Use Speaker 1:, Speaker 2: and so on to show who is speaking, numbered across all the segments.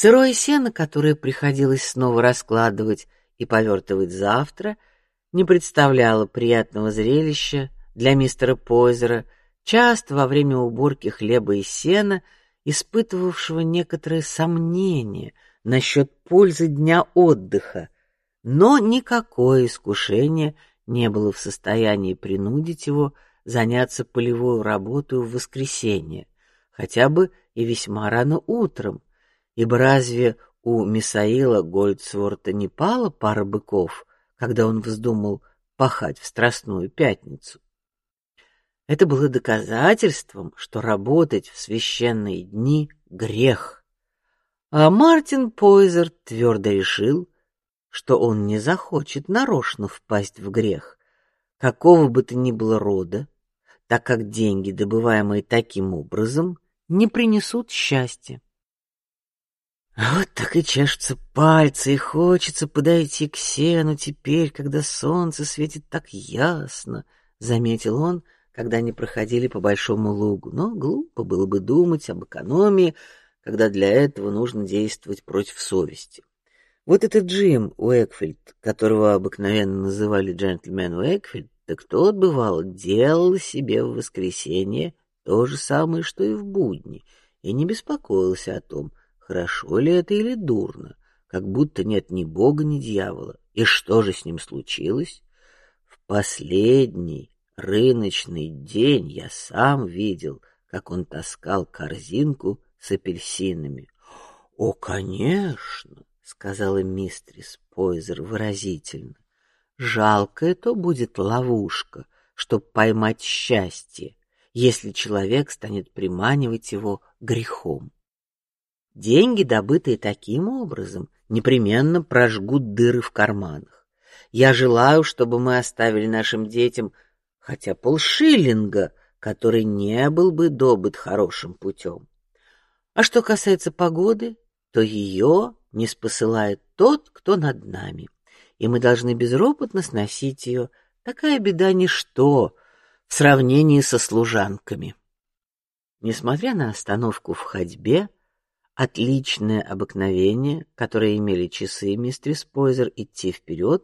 Speaker 1: Сырое сено, которое приходилось снова раскладывать и повертывать завтра, не представляло приятного зрелища для мистера Пойзера, часто во время уборки хлеба и сена испытывавшего некоторые сомнения насчет пользы дня отдыха, но никакое искушение не было в состоянии принудить его заняться полевой работой в воскресенье, хотя бы и весьма рано утром, ибо разве у Мисаила Гольдсворта не пала пара быков, когда он вздумал пахать в Страстную пятницу? Это было доказательством, что работать в священные дни грех. А Мартин Пойзер твердо решил, что он не захочет нарочно впасть в грех, какого бы то ни было рода, так как деньги, добываемые таким образом, не принесут счастья. Вот так и чешутся пальцы, и хочется подойти к сену теперь, когда солнце светит так ясно, заметил он, когда они проходили по большому лугу. Но глупо было бы думать об экономии, когда для этого нужно действовать против совести. Вот этот Джим Уэкфилд, которого обыкновенно называли джентльмен Уэкфилд, так тот бывал делал себе в воскресенье то же самое, что и в будни, и не беспокоился о том, хорошо ли это или дурно, как будто нет ни бога, ни дьявола. И что же с ним случилось? В последний рыночный день я сам видел, как он таскал корзинку с апельсинами. О, конечно, сказала мистрис Пойзер выразительно. Жалко это будет ловушка, чтоб поймать счастье, если человек станет приманивать его грехом. Деньги, добытые таким образом, непременно прожгут дыры в карманах. Я желаю, чтобы мы оставили нашим детям хотя полшиллинга, который не был бы добыт хорошим путем. А что касается погоды, то ее не спосылает тот, кто над нами, и мы должны безропотно сносить ее. Такая беда ничто в сравнении со служанками. Несмотря на остановку в ходьбе, отличное обыкновение, которое имели часы мистерис Пойзер идти вперед,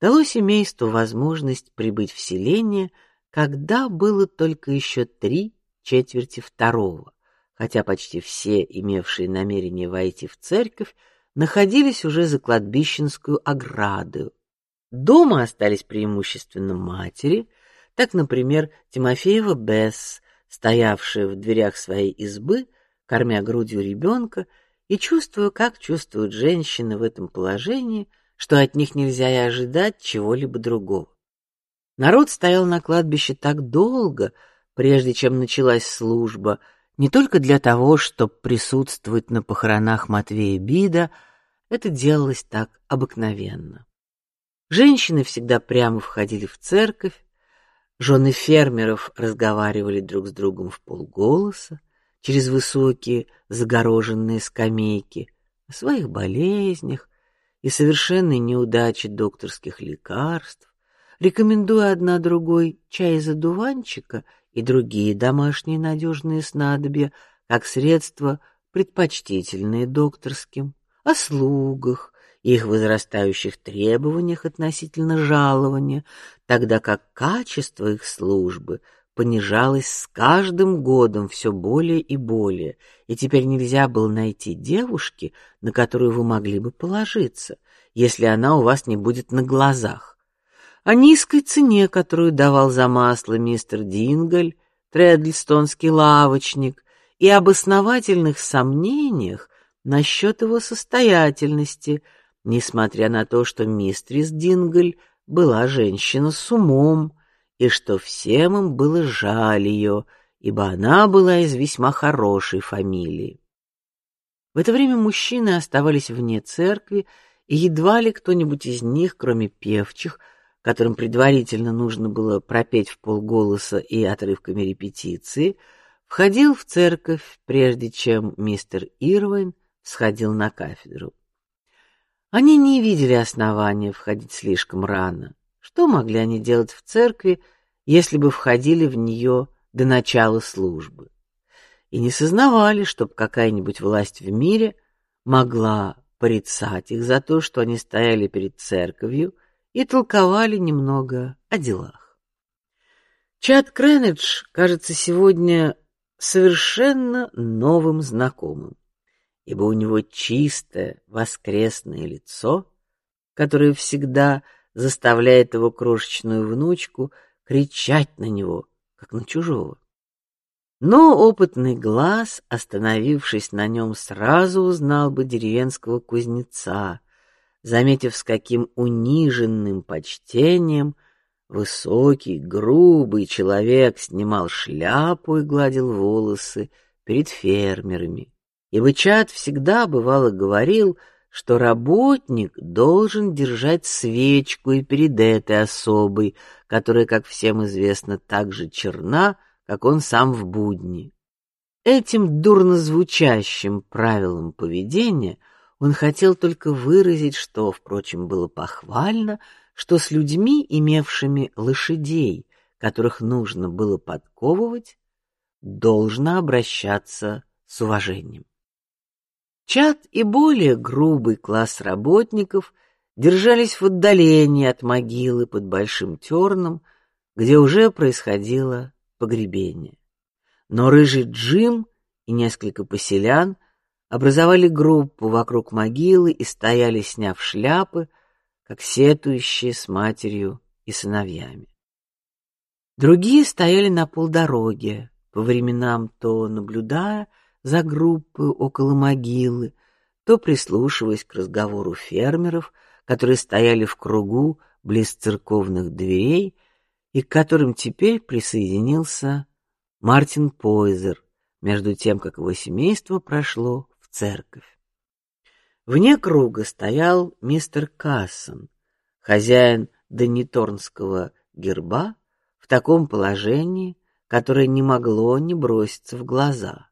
Speaker 1: дало семейству возможность прибыть в селение, когда было только еще три четверти второго, хотя почти все, имевшие намерение войти в церковь, находились уже за кладбищенскую ограду. Дома остались преимущественно матери, так, например, Тимофеева Бесс, стоявшая в дверях своей избы, кормя грудью ребенка и чувствуя, как чувствуют женщины в этом положении – что от них нельзя и ожидать чего-либо другого. Народ стоял на кладбище так долго, прежде чем началась служба, не только для того, чтобы присутствовать на похоронах Матвея Бида, это делалось так обыкновенно. Женщины всегда прямо входили в церковь, жены фермеров разговаривали друг с другом в полголоса через высокие загороженные скамейки о своих болезнях, и совершенной неудачи докторских лекарств, рекомендуя одна другой чай из одуванчика и другие домашние надежные снадобья как средства предпочтительные докторским, о слугах, их возрастающих требованиях относительно жалования, тогда как качество их службы понижалось с каждым годом все более и более, и теперь нельзя было найти девушки, на которую вы могли бы положиться, если она у вас не будет на глазах. О низкой цене, которую давал за масло мистер Дингль, тредлстонский лавочник, и об основательных сомнениях насчет его состоятельности, несмотря на то, что мистрис Дингль была женщина с умом и что всем им было жаль ее, ибо она была из весьма хорошей фамилии. В это время мужчины оставались вне церкви, и едва ли кто-нибудь из них, кроме певчих, которым предварительно нужно было пропеть в полголоса и отрывками репетиции, входил в церковь, прежде чем мистер Ирвин сходил на кафедру. Они не видели основания входить слишком рано. Что могли они делать в церкви, если бы входили в нее до начала службы? И не сознавали, чтоб какая-нибудь власть в мире могла порицать их за то, что они стояли перед церковью и толковали немного о делах. Чат Кренедж кажется сегодня совершенно новым знакомым, ибо у него чистое воскресное лицо, которое всегда заставляет его крошечную внучку кричать на него, как на чужого. Но опытный глаз, остановившись на нем, сразу узнал бы деревенского кузнеца, заметив, с каким униженным почтением высокий, грубый человек снимал шляпу и гладил волосы перед фермерами. И Чад всегда бывало говорил, что работник должен держать свечку и перед этой особой, которая, как всем известно, так же черна, как он сам в будни. Этим дурно звучащим правилом поведения он хотел только выразить, что, впрочем, было похвально, что с людьми, имевшими лошадей, которых нужно было подковывать, должно обращаться с уважением. Чат и более грубый класс работников держались в отдалении от могилы под большим терном, где уже происходило погребение. Но рыжий Джим и несколько поселян образовали группу вокруг могилы и стояли, сняв шляпы, как сетующие с матерью и сыновьями. Другие стояли на полдороге, по временам то наблюдая за группой около могилы, то прислушиваясь к разговору фермеров, которые стояли в кругу близ церковных дверей и к которым теперь присоединился Мартин Пойзер, между тем как его семейство прошло в церковь. Вне круга стоял мистер Кассон, хозяин Дониторнского герба, в таком положении, которое не могло не броситься в глаза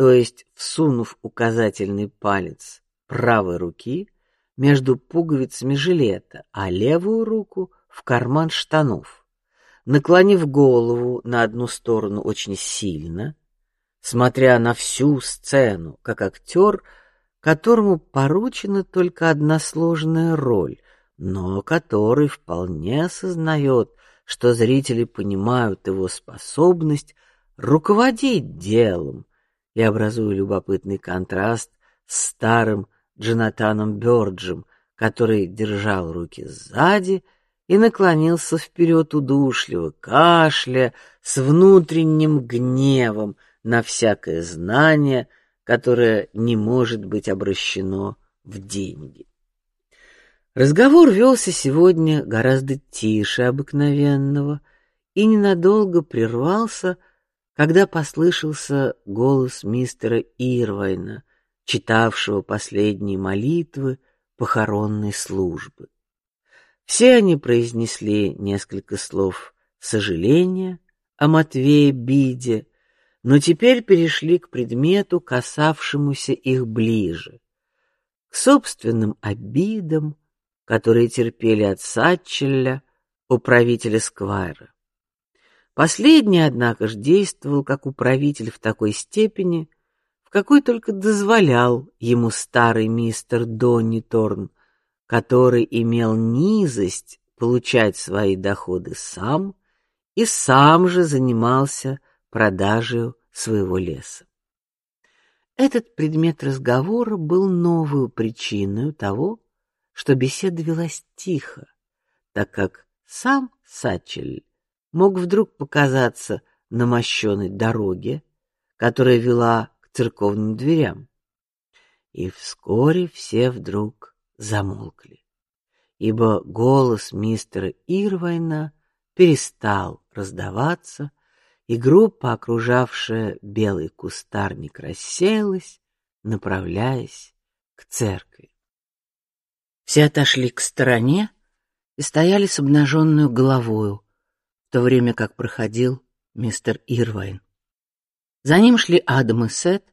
Speaker 1: то есть всунув указательный палец правой руки между пуговицами жилета, а левую руку в карман штанов, наклонив голову на одну сторону очень сильно, смотря на всю сцену, как актер, которому поручена только одна сложная роль, но который вполне осознает, что зрители понимают его способность руководить делом, и образуя любопытный контраст с старым Джонатаном Бёрджем, который держал руки сзади и наклонился вперед удушливо, кашля, с внутренним гневом на всякое знание, которое не может быть обращено в деньги. Разговор велся сегодня гораздо тише обыкновенного и ненадолго прервался когда послышался голос мистера Ирвайна, читавшего последние молитвы похоронной службы. Все они произнесли несколько слов сожаления о Матвее Биде, но теперь перешли к предмету, касавшемуся их ближе, к собственным обидам, которые терпели от Сатчеля, управителя Сквайра. Последний, однако ж, действовал как управитель в такой степени, в какой только дозволял ему старый мистер Донни Торн, который имел низость получать свои доходы сам и сам же занимался продажей своего леса. Этот предмет разговора был новой причиной того, что беседа велась тихо, так как сам Сачель мог вдруг показаться на мощенной дороге, которая вела к церковным дверям. И вскоре все вдруг замолкли, ибо голос мистера Ирвайна перестал раздаваться, и группа, окружавшая белый кустарник, рассеялась, направляясь к церкви. Все отошли к стороне и стояли с обнаженной головою, то время как проходил мистер Ирвайн. За ним шли Адам и Сет,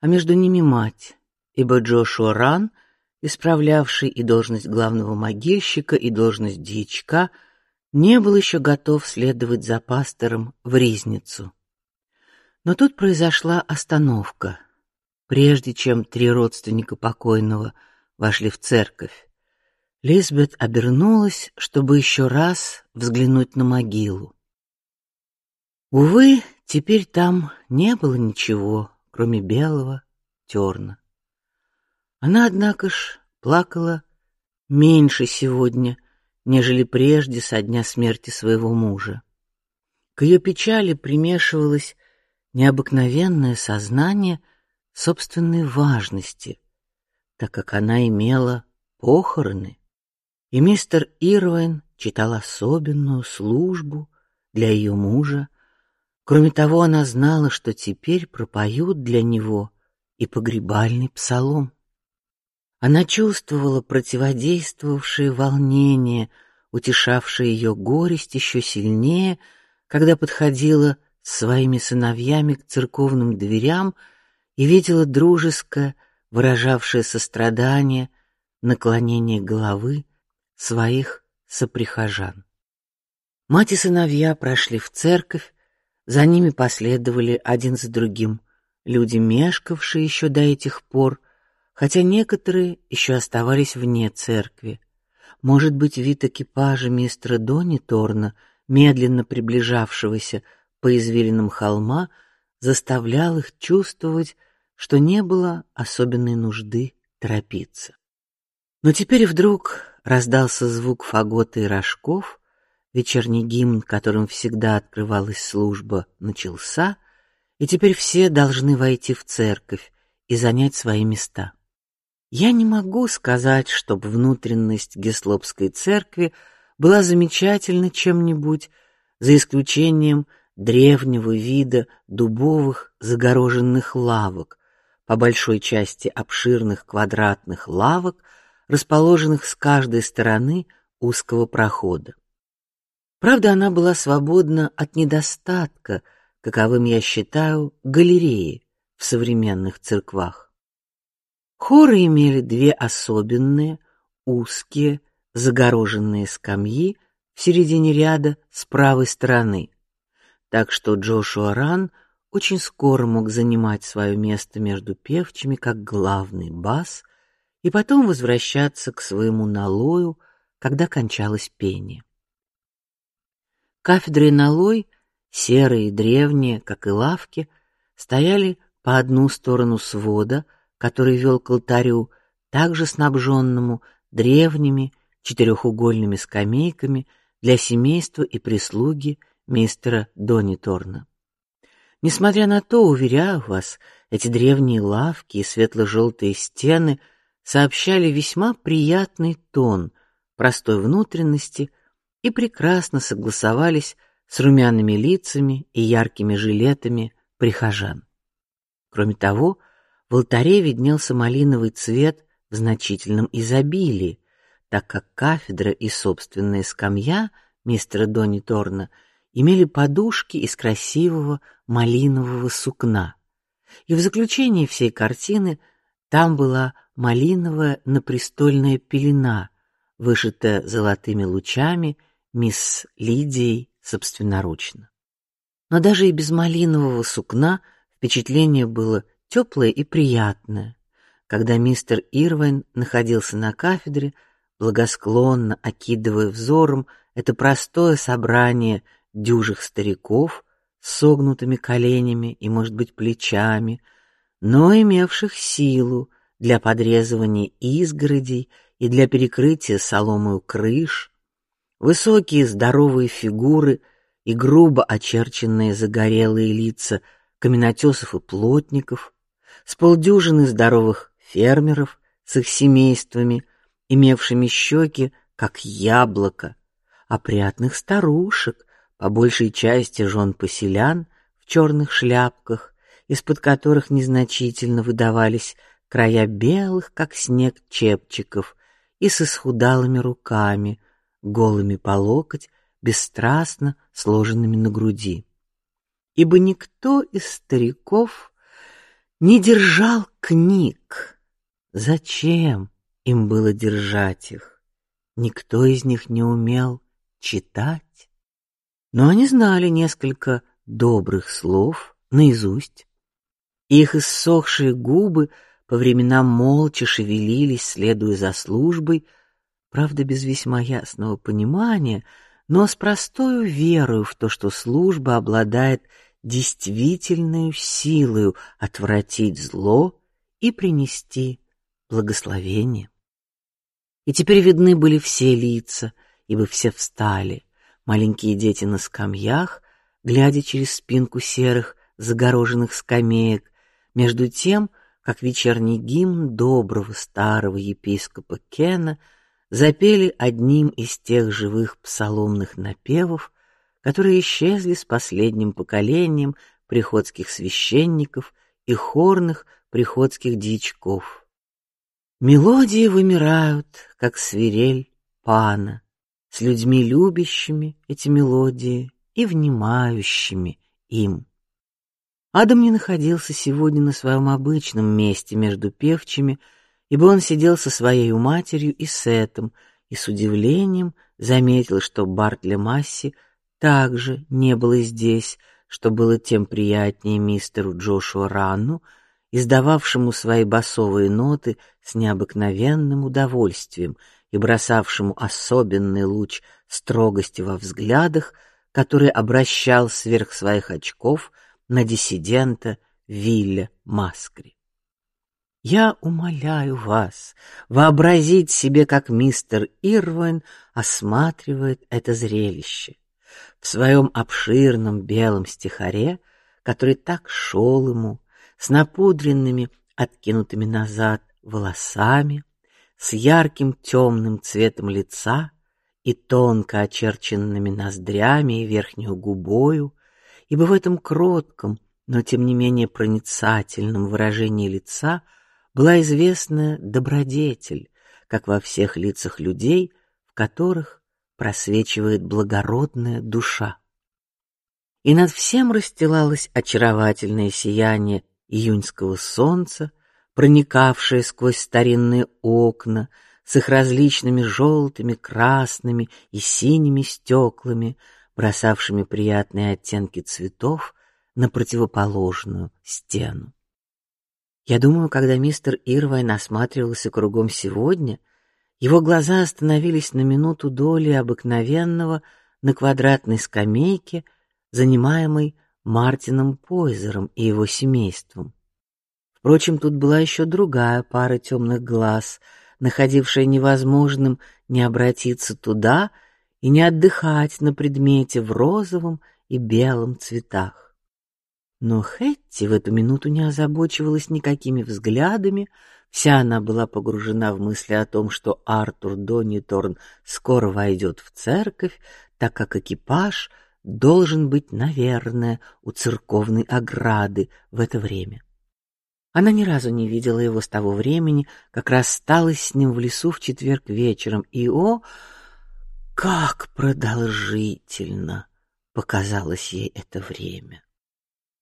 Speaker 1: а между ними мать, ибо Джошуа Ран, исправлявший и должность главного могильщика, и должность дьячка, не был еще готов следовать за пастором в Ризницу. Но тут произошла остановка. прежде чем три родственника покойного вошли в церковь. Лизбет обернулась, чтобы еще раз взглянуть на могилу. Увы, теперь там не было ничего, кроме белого терна. Она, однако ж, плакала меньше сегодня, нежели прежде со дня смерти своего мужа. К ее печали примешивалось необыкновенное сознание собственной важности, так как она имела похороны и мистер Ирвин читал особенную службу для ее мужа. Кроме того, она знала, что теперь пропоют для него и погребальный псалом. Она чувствовала противодействовавшее волнение, утешавшее ее горесть еще сильнее, когда подходила своими сыновьями к церковным дверям и видела дружеское, выражавшее сострадание, наклонение головы своих соприхожан. Мать и сыновья прошли в церковь, за ними последовали один за другим люди, мешкавшие еще до этих пор, хотя некоторые еще оставались вне церкви. Может быть, вид экипажа мистера Дони Торна, медленно приближавшегося по извилинам холма, заставлял их чувствовать, что не было особенной нужды торопиться. Но теперь вдруг раздался звук фагота и рожков, вечерний гимн, которым всегда открывалась служба, начался, и теперь все должны войти в церковь и занять свои места. Я не могу сказать, чтобы внутренность Геслопской церкви была замечательна чем-нибудь, за исключением древнего вида дубовых загороженных лавок, по большой части обширных квадратных лавок, расположенных с каждой стороны узкого прохода. Правда, она была свободна от недостатка, каковым я считаю галереи в современных церквах. Хоры имели две особенные узкие загороженные скамьи в середине ряда с правой стороны, так что Джошуа Ран очень скоро мог занимать свое место между певчими как главный бас и потом возвращаться к своему налою, когда кончалось пение. Кафедры налой, серые и древние, как и лавки, стояли по одну сторону свода, который вел к алтарю, также снабженному древними четырехугольными скамейками для семейства и прислуги мистера Дониторна. Несмотря на то, уверяю вас, эти древние лавки и светло-желтые стены сообщали весьма приятный тон простой внутренности и прекрасно согласовались с румяными лицами и яркими жилетами прихожан. Кроме того, в алтаре виднелся малиновый цвет в значительном изобилии, так как кафедра и собственная скамья мистера Дони Торна имели подушки из красивого малинового сукна. И в заключение всей картины там была малиновая напрестольная пелена, вышитая золотыми лучами мисс Лидией собственноручно. Но даже и без малинового сукна впечатление было теплое и приятное, когда мистер Ирвайн находился на кафедре, благосклонно окидывая взором это простое собрание дюжих стариков с согнутыми коленями и, может быть, плечами, но имевших силу для подрезывания изгородей и для перекрытия соломою крыш, высокие здоровые фигуры и грубо очерченные загорелые лица каменотесов и плотников, с полдюжины здоровых фермеров с их семействами, имевшими щеки как яблоко, опрятных старушек, по большей части жен поселян в черных шляпках, из-под которых незначительно выдавались края белых, как снег, чепчиков и с исхудалыми руками, голыми по локоть, бесстрастно сложенными на груди. Ибо никто из стариков не держал книг. Зачем им было держать их? Никто из них не умел читать. Но они знали несколько добрых слов наизусть их иссохшие губы по временам молча шевелились, следуя за службой, правда без весьма ясного понимания, но с простой верой в то, что служба обладает действительной силой отвратить зло и принести благословение. И теперь видны были все лица, ибо все встали, маленькие дети на скамьях, глядя через спинку серых загороженных скамеек, между тем, как вечерний гимн доброго старого епископа Кена запели одним из тех живых псаломных напевов, которые исчезли с последним поколением приходских священников и хорных приходских дьячков. Мелодии вымирают, как свирель пана, с людьми любящими эти мелодии и внимающими им. Адам не находился сегодня на своем обычном месте между певчими, ибо он сидел со своей матерью и Сетом, и с удивлением заметил, что Бартля Масси также не было здесь, что было тем приятнее мистеру Джошуа Ранну, издававшему свои басовые ноты с необыкновенным удовольствием и бросавшему особенный луч строгости во взглядах, который обращал сверх своих очков на диссидента Вилля Маскри. Я умоляю вас вообразить себе, как мистер Ирвин осматривает это зрелище в своем обширном белом стихаре, который так шел ему, с напудренными, откинутыми назад волосами, с ярким темным цветом лица и тонко очерченными ноздрями и верхнюю губою, ибо в этом кротком, но тем не менее проницательном выражении лица была известна добродетель, как во всех лицах людей, в которых просвечивает благородная душа. И над всем расстилалось очаровательное сияние июньского солнца, проникавшее сквозь старинные окна с их различными желтыми, красными и синими стеклами, бросавшими приятные оттенки цветов на противоположную стену. Я думаю, когда мистер Ирвайн осматривался кругом сегодня, его глаза остановились на минуту доли обыкновенного на квадратной скамейке, занимаемой Мартином Пойзером и его семейством. Впрочем, тут была еще другая пара темных глаз, находившая невозможным не обратиться туда и не отдыхать на предмете в розовом и белом цветах. Но Хэтти в эту минуту не озабочивалась никакими взглядами, вся она была погружена в мысли о том, что Артур Дониторн скоро войдет в церковь, так как экипаж должен быть, наверное, у церковной ограды в это время. Она ни разу не видела его с того времени, как рассталась с ним в лесу в четверг вечером, и о, как продолжительно показалось ей это время.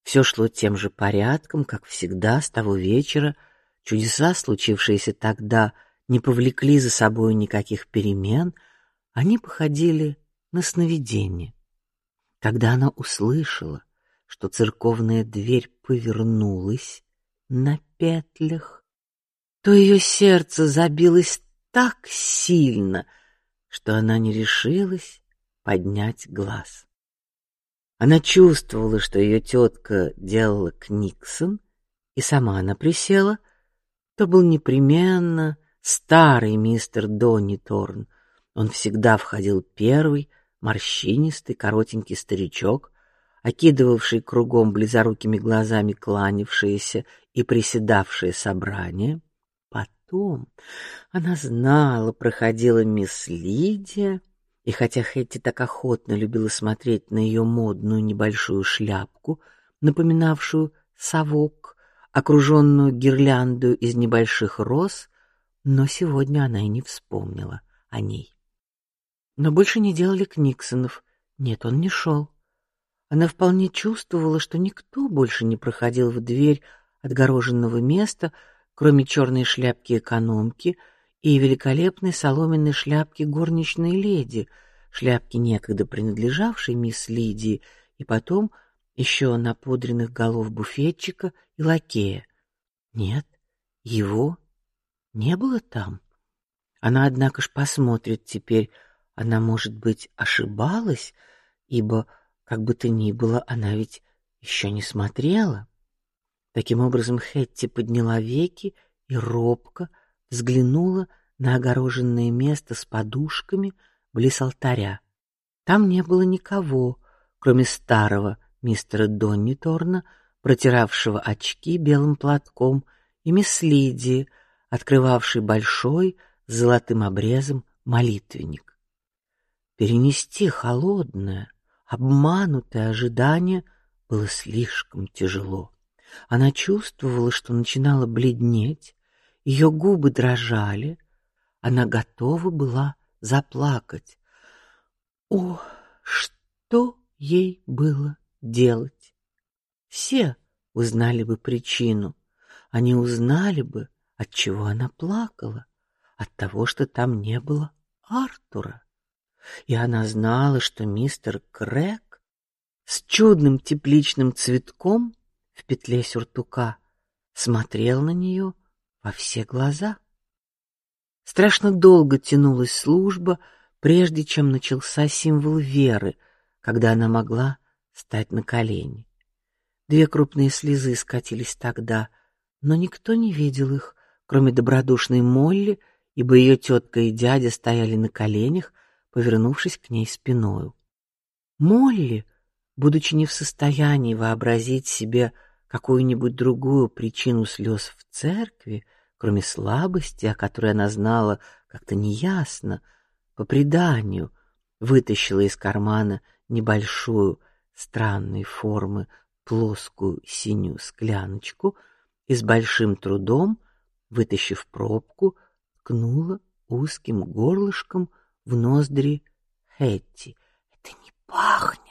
Speaker 1: Все шло тем же порядком, как всегда с того вечера. Чудеса, случившиеся тогда, не повлекли за собой никаких перемен, они походили на сновидение. Когда она услышала, что церковная дверь повернулась на петлях, то ее сердце забилось так сильно, что она не решилась поднять глаз. Она чувствовала, что ее тетка делала книксон, и сама она присела. То был непременно старый мистер Донни Торн. Он всегда входил первый, морщинистый, коротенький старичок, окидывавший кругом близорукими глазами кланявшиеся и приседавшие собрания. Потом она знала, проходила мисс Лидия, и хотя Хэтти так охотно любила смотреть на ее модную небольшую шляпку, напоминавшую совок, окруженную гирляндою из небольших роз, но сегодня она и не вспомнила о ней. Но больше не делали Книксонов. Нет, он не шел. Она вполне чувствовала, что никто больше не проходил в дверь отгороженного места, кроме черной шляпки экономки и великолепной соломенной шляпки горничной леди, шляпки некогда принадлежавшей мисс Лидии и потом еще напудренных голов буфетчика и лакея. Нет, его не было там. Она, однако ж, посмотрит теперь. Она, может быть, ошибалась, ибо, как бы то ни было, она ведь еще не смотрела. Таким образом, Хэтти подняла веки и робко взглянула на огороженное место с подушками близ алтаря. Там не было никого, кроме старого мистера Донни Торна, протиравшего очки белым платком, и мисс Лидии, открывавшей большой с золотым обрезом молитвенник. Перенести холодное, обманутое ожидание было слишком тяжело. Она чувствовала, что начинала бледнеть, ее губы дрожали, она готова была заплакать. О, что ей было делать? Все узнали бы причину. Они узнали бы, от чего она плакала, от того, что там не было Артура. И она знала, что мистер Крэк с чудным тепличным цветком в петле сюртука смотрел на нее во все глаза. Страшно долго тянулась служба, прежде чем начался символ веры, когда она могла стать на колени. Две крупные слезы скатились тогда, но никто не видел их, кроме добродушной Молли, ибо ее тетка и дядя стояли на коленях, повернувшись к ней спиной. Молли, будучи не в состоянии вообразить себе какую-нибудь другую причину слез в церкви, кроме слабости, о которой она знала как-то неясно, по преданию, вытащила из кармана небольшую странной формы плоскую синюю скляночку и с большим трудом, вытащив пробку, ткнула узким горлышком в ноздри Хэтти. "Это не пахнет",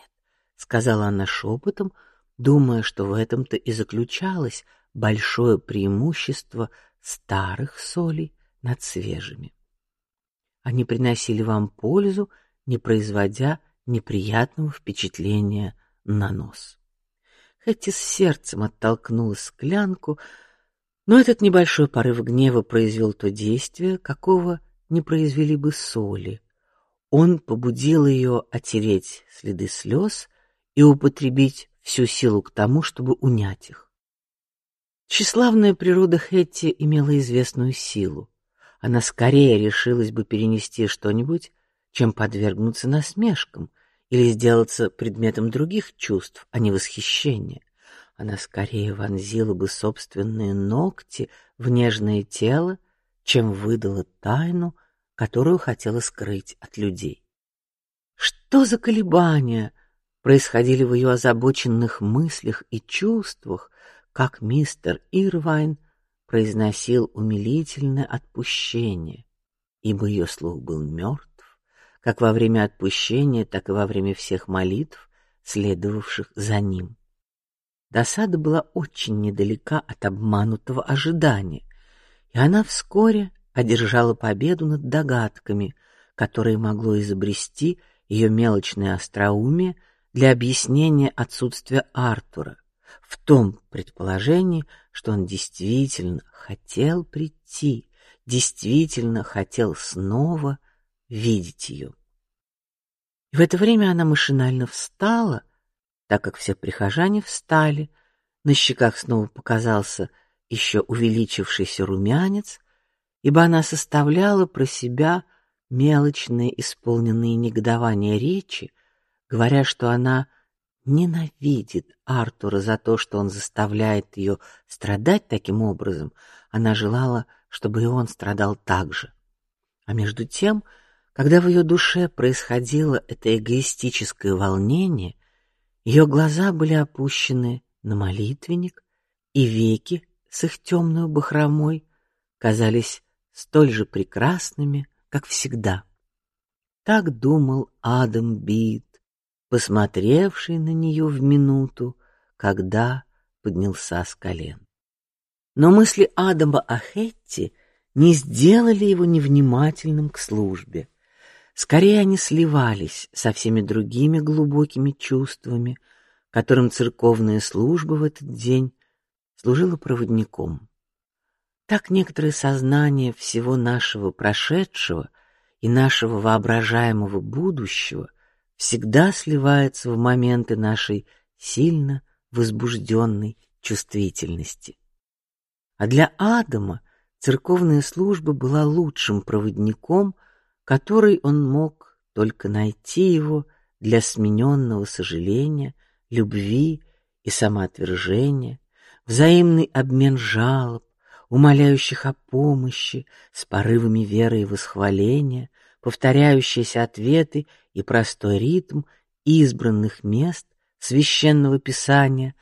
Speaker 1: сказала она шепотом, думая, что в этом-то и заключалось большое преимущество старых солей над свежими. Они приносили вам пользу, не производя неприятного впечатления на нос. Хэтти с сердцем оттолкнула склянку, но этот небольшой порыв гнева произвел то действие, какого не произвели бы соли. Он побудил ее отереть следы слез и употребить всю силу к тому, чтобы унять их. Тщеславная природа Хэтти имела известную силу. Она скорее решилась бы перенести что-нибудь, чем подвергнуться насмешкам или сделаться предметом других чувств, а не восхищения. Она скорее вонзила бы собственные ногти в нежное тело, чем выдала тайну, которую хотела скрыть от людей. Что за колебания происходили в ее озабоченных мыслях и чувствах, как мистер Ирвайн произносил умилительное отпущение, ибо ее слух был мертв, как во время отпущения, так и во время всех молитв, следовавших за ним. Досада была очень недалека от обманутого ожидания, и она вскоре одержала победу над догадками, которые могло изобрести ее мелочное остроумие для объяснения отсутствия Артура в том предположении, что он действительно хотел прийти, действительно хотел снова видеть ее. И в это время она машинально встала, так как все прихожане встали, на щеках снова показался еще увеличившийся румянец, ибо она составляла про себя мелочные, исполненные негодования речи, говоря, что она ненавидит Артура за то, что он заставляет ее страдать таким образом. Она желала, чтобы и он страдал так же. А между тем, когда в ее душе происходило это эгоистическое волнение, ее глаза были опущены на молитвенник, и веки с их темной бахромой казались столь же прекрасными, как всегда. Так думал Адам Бит, посмотревший на нее в минуту, когда поднялся с колен. Но мысли Адама о Хетти не сделали его невнимательным к службе. Скорее они сливались со всеми другими глубокими чувствами, которым церковная служба в этот день служила проводником. Так некоторое сознание всего нашего прошедшего и нашего воображаемого будущего всегда сливается в моменты нашей сильно возбужденной чувствительности. А для Адама церковная служба была лучшим проводником, который он мог только найти его для смененного сожаления, любви и самоотвержения, взаимный обмен жалоб, умоляющих о помощи, с порывами веры и восхваления, повторяющиеся ответы и простой ритм избранных мест священного писания,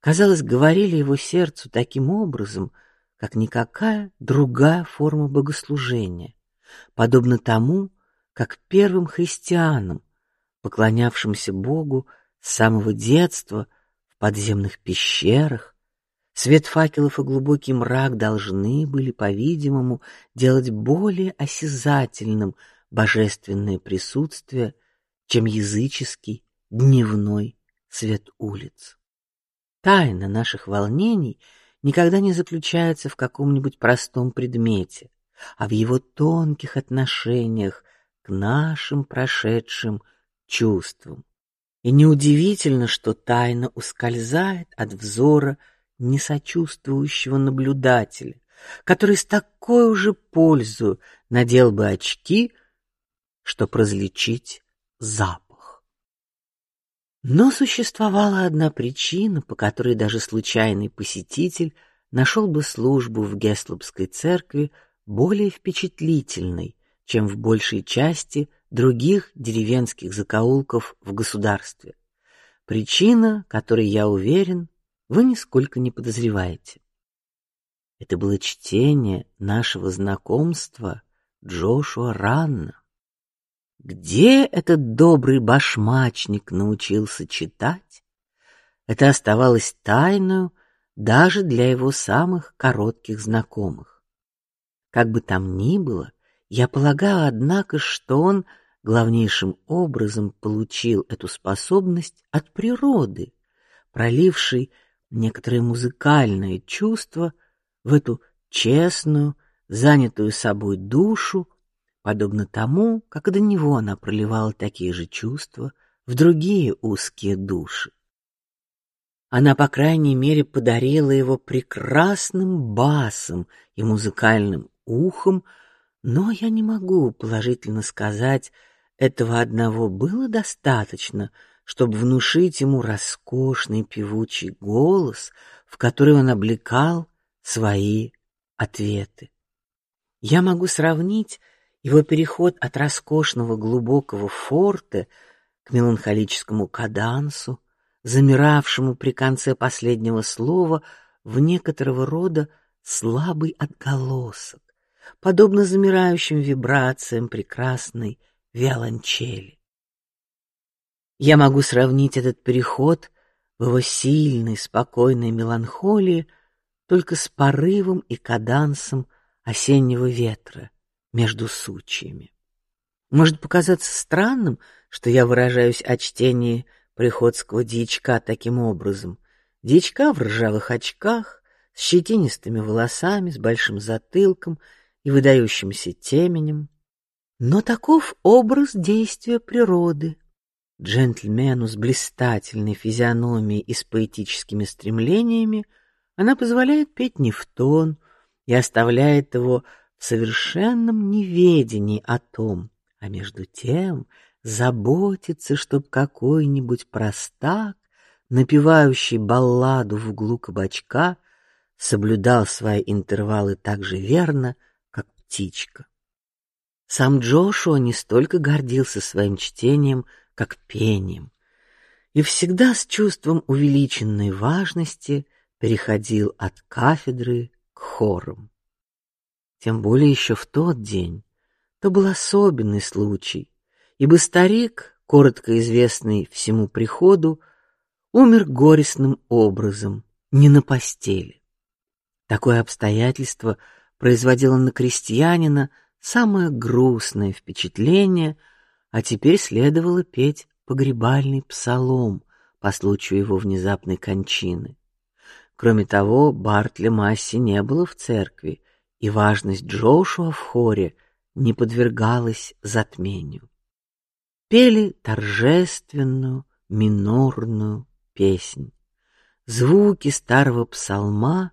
Speaker 1: казалось, говорили его сердцу таким образом, как никакая другая форма богослужения, подобно тому, как первым христианам, поклонявшимся Богу с самого детства в подземных пещерах, свет факелов и глубокий мрак должны были, по-видимому, делать более осязательным божественное присутствие, чем языческий дневной свет улиц. Тайна наших волнений никогда не заключается в каком-нибудь простом предмете, а в его тонких отношениях к нашим прошедшим чувствам. И неудивительно, что тайна ускользает от взора несочувствующего наблюдателя, который с такой уже пользой надел бы очки, чтобы различить запах. Но существовала одна причина, по которой даже случайный посетитель нашел бы службу в Геслопской церкви более впечатлительной, чем в большей части других деревенских закоулков в государстве. Причина, которой я уверен, вы нисколько не подозреваете. Это было чтение нашего знакомства Джошуа Ранна. Где этот добрый башмачник научился читать? Это оставалось тайной даже для его самых коротких знакомых. Как бы там ни было, я полагаю, однако, что он главнейшим образом получил эту способность от природы, пролившей некоторое музыкальное чувство в эту честную, занятую собой душу, подобно тому, как до него она проливала такие же чувства в другие узкие души. Она, по крайней мере, подарила его прекрасным басом и музыкальным ухом, но я не могу положительно сказать, этого одного было достаточно, чтобы внушить ему роскошный певучий голос, в который он облекал свои ответы. Я могу сравнить его переход от роскошного глубокого форте к меланхолическому кадансу, замиравшему при конце последнего слова в некоторого рода слабый отголосок, подобно замирающим вибрациям прекрасной виолончели. Я могу сравнить этот переход в его сильной, спокойной меланхолии только с порывом и кадансом осеннего ветра, между сучьями. Может показаться странным, что я выражаюсь о чтении приходского дичка таким образом. Дичка в ржавых очках, с щетинистыми волосами, с большим затылком и выдающимся теменем. Но таков образ действия природы. Джентльмену с блистательной физиономией и с поэтическими стремлениями она позволяет петь не в тон и оставляет его в совершенном неведении о том, а между тем заботится, чтоб какой-нибудь простак, напевающий балладу в углу кабачка, соблюдал свои интервалы так же верно, как птичка. Сам Джошуа не столько гордился своим чтением, как пением, и всегда с чувством увеличенной важности переходил от кафедры к хорам тем более еще в тот день. То был особенный случай, ибо старик, коротко известный всему приходу, умер горестным образом, не на постели. Такое обстоятельство производило на крестьянина самое грустное впечатление, а теперь следовало петь погребальный псалом, по случаю его внезапной кончины. Кроме того, Бартли Масси не было в церкви, и важность Джошуа в хоре не подвергалась затмению. Пели торжественную минорную песнь. Звуки старого псалма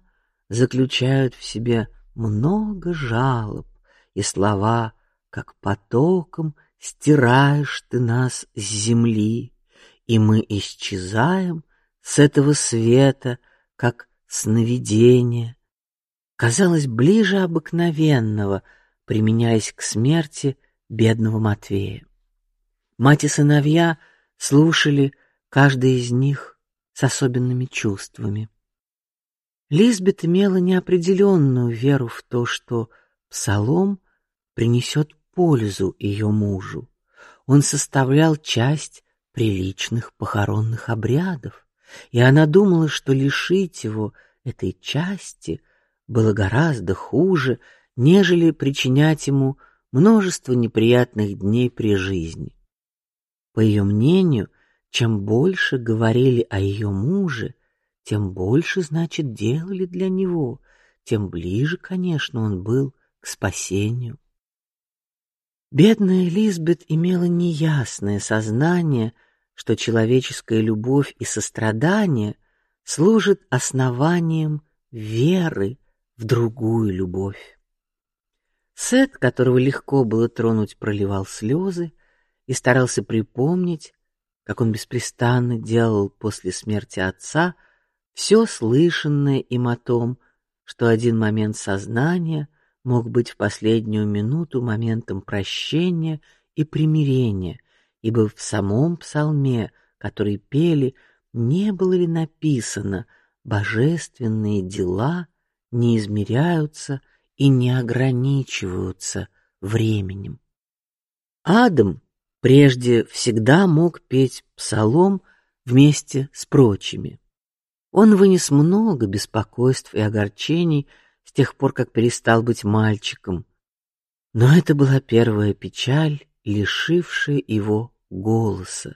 Speaker 1: заключают в себе много жалоб, и слова, как потоком, стираешь ты нас с земли, и мы исчезаем с этого света, как сновидение. Казалось ближе обыкновенного, применяясь к смерти бедного Матвея. Мать и сыновья слушали, каждый из них с особенными чувствами. Лизбет имела неопределенную веру в то, что псалом принесет пользу ее мужу. Он составлял часть приличных похоронных обрядов, и она думала, что лишить его этой части было гораздо хуже, нежели причинять ему множество неприятных дней при жизни. По ее мнению, чем больше говорили о ее муже, тем больше, значит, делали для него, тем ближе, конечно, он был к спасению. Бедная Лизбет имела неясное сознание, что человеческая любовь и сострадание служат основанием веры в другую любовь. Сет, которого легко было тронуть, проливал слезы и старался припомнить, как он беспрестанно делал после смерти отца все слышанное им о том, что один момент сознания — мог быть в последнюю минуту моментом прощения и примирения, ибо в самом псалме, который пели, не было ли написано: божественные дела не измеряются и не ограничиваются временем. Адам прежде всегда мог петь псалом вместе с прочими. Он вынес много беспокойств и огорчений с тех пор, как перестал быть мальчиком. Но это была первая печаль, лишившая его голоса.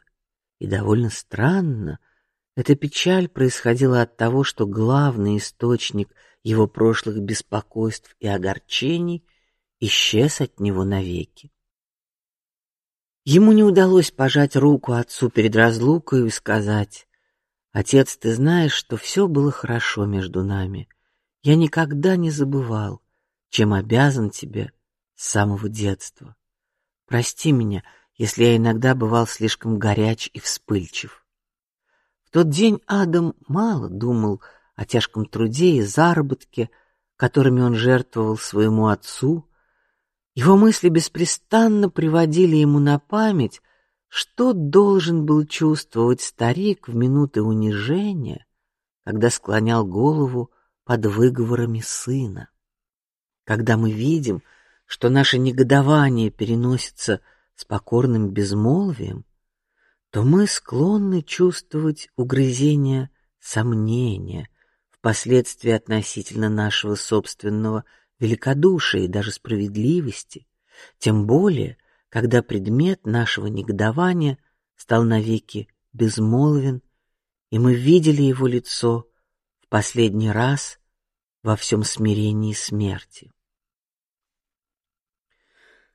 Speaker 1: И довольно странно, эта печаль происходила от того, что главный источник его прошлых беспокойств и огорчений исчез от него навеки. Ему не удалось пожать руку отцу перед разлукой и сказать: "Отец, ты знаешь, что все было хорошо между нами. Я никогда не забывал, чем обязан тебе с самого детства. Прости меня, если я иногда бывал слишком горяч и вспыльчив. В тот день Адам мало думал о тяжком труде и заработке, которыми он жертвовал своему отцу. Его мысли беспрестанно приводили ему на память, что должен был чувствовать старик в минуты унижения, когда склонял голову под выговорами сына. Когда мы видим, что наше негодование переносится с покорным безмолвием, то мы склонны чувствовать угрызения сомнения впоследствии относительно нашего собственного великодушия и даже справедливости, тем более, когда предмет нашего негодования стал навеки безмолвен, и мы видели его лицо последний раз во всем смирении смерти.